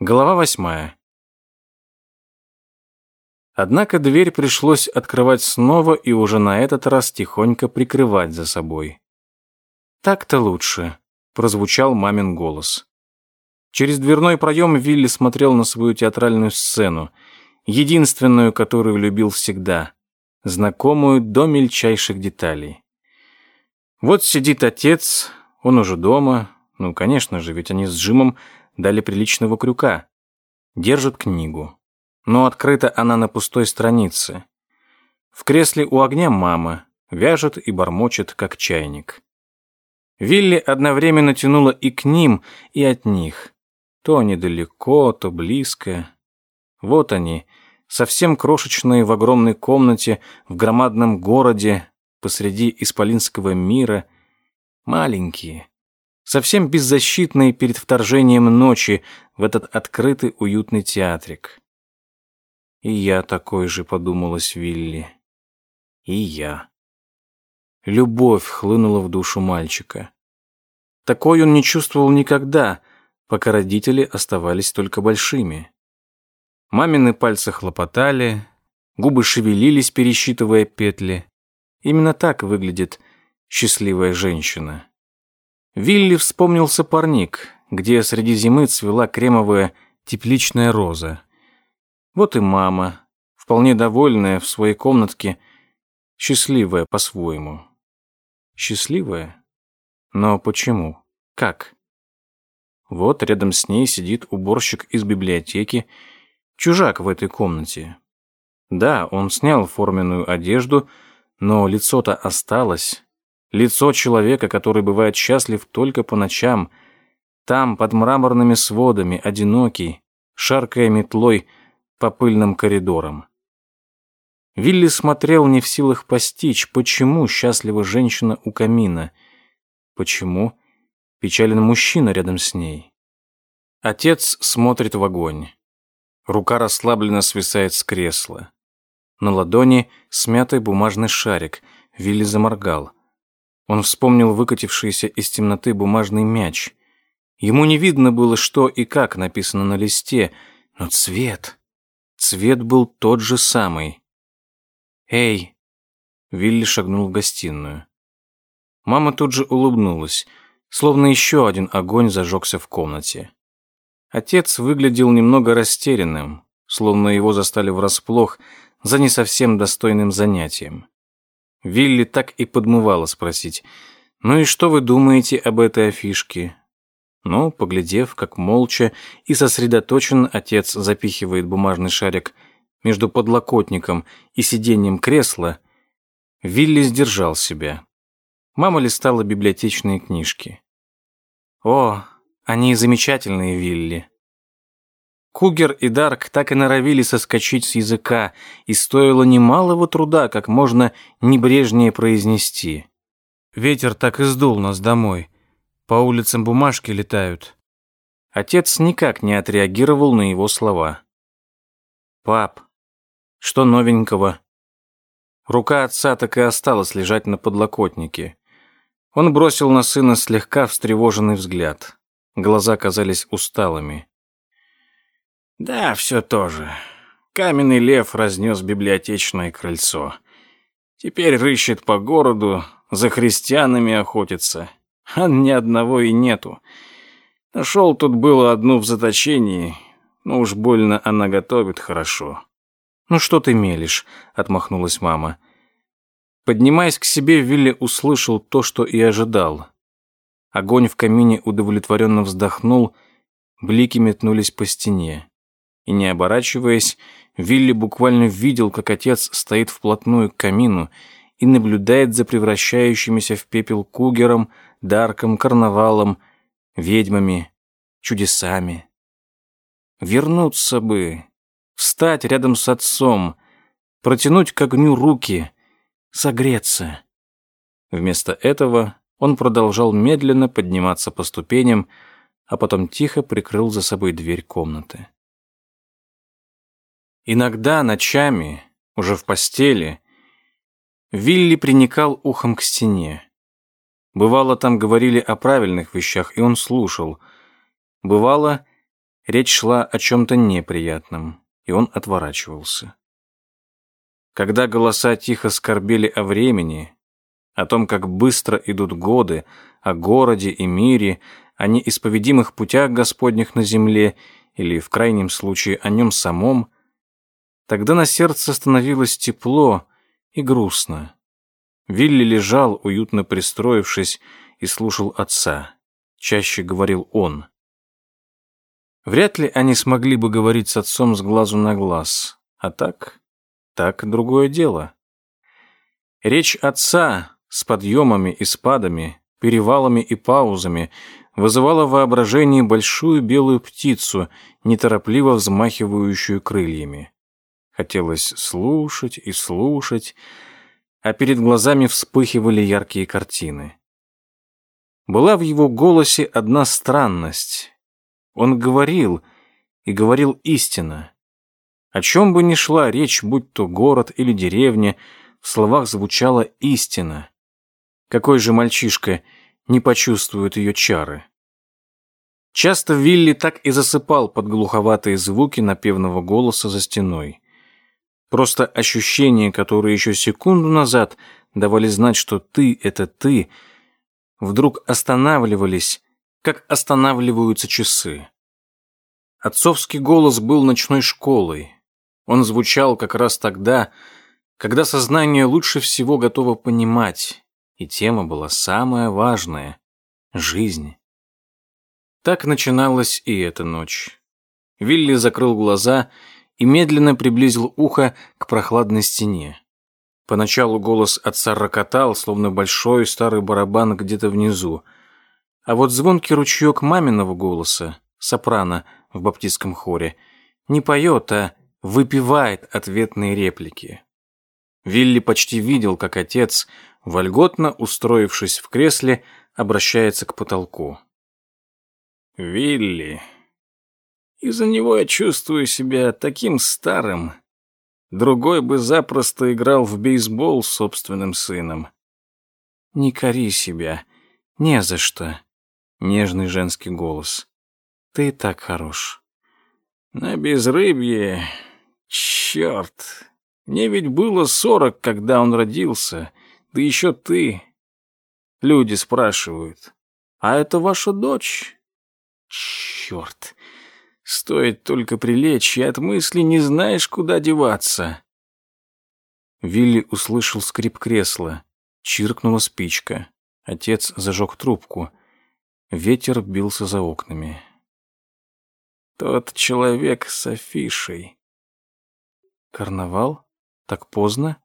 Глава восьмая. Однако дверь пришлось открывать снова и уже на этот раз тихонько прикрывать за собой. «Так-то лучше», — прозвучал мамин голос. Через дверной проем Вилли смотрел на свою театральную сцену, единственную, которую любил всегда, знакомую до мельчайших деталей. Вот сидит отец, он уже дома, ну, конечно же, ведь они с Джимом дали приличного крюка. Держит книгу. Но открыта она на пустой странице. В кресле у огня мама, вяжет и бормочет, как чайник. Вилли одновременно тянула и к ним, и от них. То они далеко, то близко. Вот они, совсем крошечные в огромной комнате, в громадном городе, посреди исполинского мира. Маленькие, совсем беззащитные перед вторжением ночи в этот открытый уютный театрик. И я такой же, подумалась Вилли. И я. Любовь хлынула в душу мальчика. Такой он не чувствовал никогда, пока родители оставались только большими. Мамины пальцы хлопотали, губы шевелились, пересчитывая петли. Именно так выглядит счастливая женщина. Вилли вспомнился парник, где среди зимы цвела кремовая тепличная роза. Вот и мама, вполне довольная в своей комнатке, счастливая по-своему. Счастливая? Но почему? Как? Вот рядом с ней сидит уборщик из библиотеки, чужак в этой комнате. Да, он снял форменную одежду, но лицо-то осталось, Лицо человека, который бывает счастлив только по ночам, там, под мраморными сводами, одинокий, шаркая метлой по пыльным коридорам. Вилли смотрел не в силах постичь, почему счастлива женщина у камина, почему печален мужчина рядом с ней. Отец смотрит в огонь. Рука расслабленно свисает с кресла. На ладони смятый бумажный шарик. Вилли заморгал. Он вспомнил выкатившийся из темноты бумажный мяч. Ему не видно было, что и как написано на листе, но цвет... Цвет был тот же самый. «Эй!» Вилли шагнул в гостиную. Мама тут же улыбнулась, словно еще один огонь зажегся в комнате. Отец выглядел немного растерянным, словно его застали врасплох за не совсем достойным занятием. Вилли так и подмывало спросить, «Ну и что вы думаете об этой афишке?» Но, поглядев, как молча и сосредоточен отец запихивает бумажный шарик между подлокотником и сиденьем кресла, Вилли сдержал себя. Мама листала библиотечные книжки. «О, они замечательные, Вилли. Кугер и Дарк так и норовили соскочить с языка, и стоило немалого труда как можно небрежнее произнести. Ветер так и сдул нас домой. По улицам бумажки летают. Отец никак не отреагировал на его слова. «Пап, что новенького?» Рука отца так и осталась лежать на подлокотнике. Он бросил на сына слегка встревоженный взгляд. Глаза казались усталыми. Да, все то же. Каменный лев разнес библиотечное крыльцо. Теперь рыщет по городу, за христианами охотится. А ни одного и нету. Нашел тут было одну в заточении, но уж больно она готовит хорошо. «Ну что ты мелешь?» — отмахнулась мама. Поднимаясь к себе, Вилли услышал то, что и ожидал. Огонь в камине удовлетворенно вздохнул, блики метнулись по стене и, не оборачиваясь, Вилли буквально видел, как отец стоит вплотную к камину и наблюдает за превращающимися в пепел кугером, дарком, карнавалом, ведьмами, чудесами. Вернуться бы, встать рядом с отцом, протянуть к огню руки, согреться. Вместо этого он продолжал медленно подниматься по ступеням, а потом тихо прикрыл за собой дверь комнаты. Иногда ночами, уже в постели, Вилли приникал ухом к стене. Бывало, там говорили о правильных вещах, и он слушал. Бывало, Речь шла о чем-то неприятном, и он отворачивался. Когда голоса тихо скорбели о времени, о том, как быстро идут годы, о городе и мире, о неисповедимых путях Господних на земле или, в крайнем случае, о нем самом, тогда на сердце становилось тепло и грустно. Вилли лежал, уютно пристроившись, и слушал отца. Чаще говорил он. Вряд ли они смогли бы говорить с отцом с глазу на глаз. А так, так другое дело. Речь отца с подъемами и спадами, перевалами и паузами вызывала в воображении большую белую птицу, неторопливо взмахивающую крыльями. Хотелось слушать и слушать, а перед глазами вспыхивали яркие картины. Была в его голосе одна странность. Он говорил, и говорил истинно. О чем бы ни шла речь, будь то город или деревня, в словах звучала истина. Какой же мальчишка не почувствует ее чары? Часто Вилли так и засыпал под глуховатые звуки напевного голоса за стеной. Просто ощущения, которые еще секунду назад давали знать, что ты — это ты, вдруг останавливались, как останавливаются часы. Отцовский голос был ночной школой. Он звучал как раз тогда, когда сознание лучше всего готово понимать, и тема была самая важная — жизнь. Так начиналась и эта ночь. Вилли закрыл глаза и медленно приблизил ухо к прохладной стене. Поначалу голос отца рокотал, словно большой старый барабан где-то внизу. А вот звонкий ручеек маминого голоса, сопрано в баптистском хоре, не поет, а выпивает ответные реплики. Вилли почти видел, как отец, вольготно устроившись в кресле, обращается к потолку. «Вилли, из-за него я чувствую себя таким старым. Другой бы запросто играл в бейсбол с собственным сыном. Не кори себя, не за что. Нежный женский голос. Ты так хорош. На безрыбье... Черт. Мне ведь было сорок, когда он родился. Да еще ты. Люди спрашивают. А это ваша дочь? Черт. Стоит только прилечь, и от мысли не знаешь, куда деваться. Вилли услышал скрип кресла. Чиркнула спичка. Отец зажег трубку. Ветер бился за окнами. Тот человек с афишей. Карнавал? Так поздно?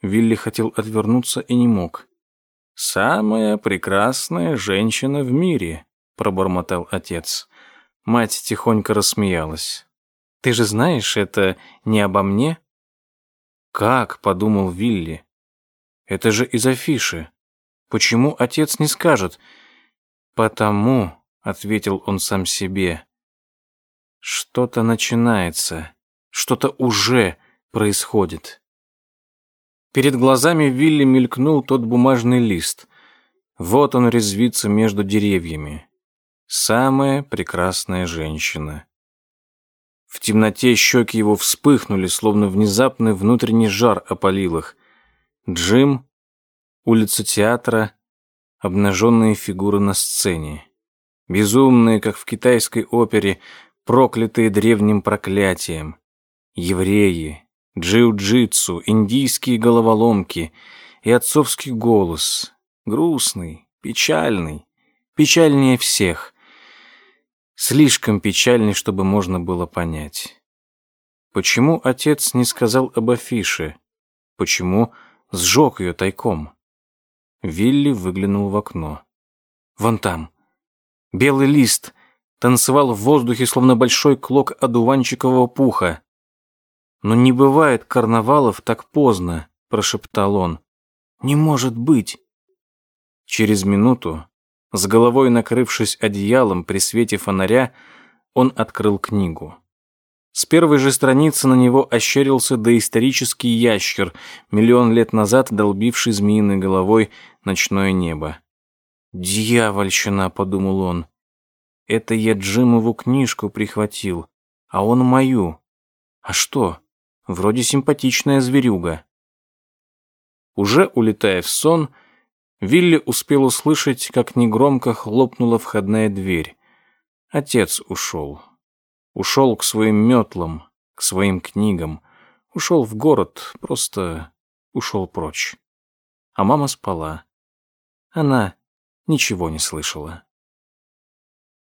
Вилли хотел отвернуться и не мог. «Самая прекрасная женщина в мире», — пробормотал отец. Мать тихонько рассмеялась. «Ты же знаешь, это не обо мне?» «Как?» — подумал Вилли. «Это же из афиши. Почему отец не скажет?» «Потому», — ответил он сам себе, — «что-то начинается, что-то уже происходит». Перед глазами Вилли мелькнул тот бумажный лист. Вот он резвится между деревьями самая прекрасная женщина. В темноте щеки его вспыхнули, словно внезапный внутренний жар опалил их. Джим, улица театра, обнаженные фигуры на сцене. Безумные, как в китайской опере, проклятые древним проклятием. Евреи, джиу-джитсу, индийские головоломки и отцовский голос. Грустный, печальный, печальнее всех — слишком печальный, чтобы можно было понять. Почему отец не сказал об афише? Почему сжег ее тайком? Вилли выглянул в окно. Вон там. Белый лист танцевал в воздухе, словно большой клок одуванчикового пуха. «Но не бывает карнавалов так поздно», — прошептал он. «Не может быть». Через минуту с головой накрывшись одеялом при свете фонаря, он открыл книгу. С первой же страницы на него ощерился доисторический ящер, миллион лет назад долбивший змеиной головой ночное небо. «Дьявольщина!» — подумал он. Это я Джимову книжку прихватил, а он мою. А что? Вроде симпатичная зверюга. Уже улетая в сон, Вилли успел услышать, как негромко хлопнула входная дверь. Отец ушел. Ушел к своим метлам, к своим книгам. Ушел в город, просто ушел прочь. А мама спала. Она ничего не слышала.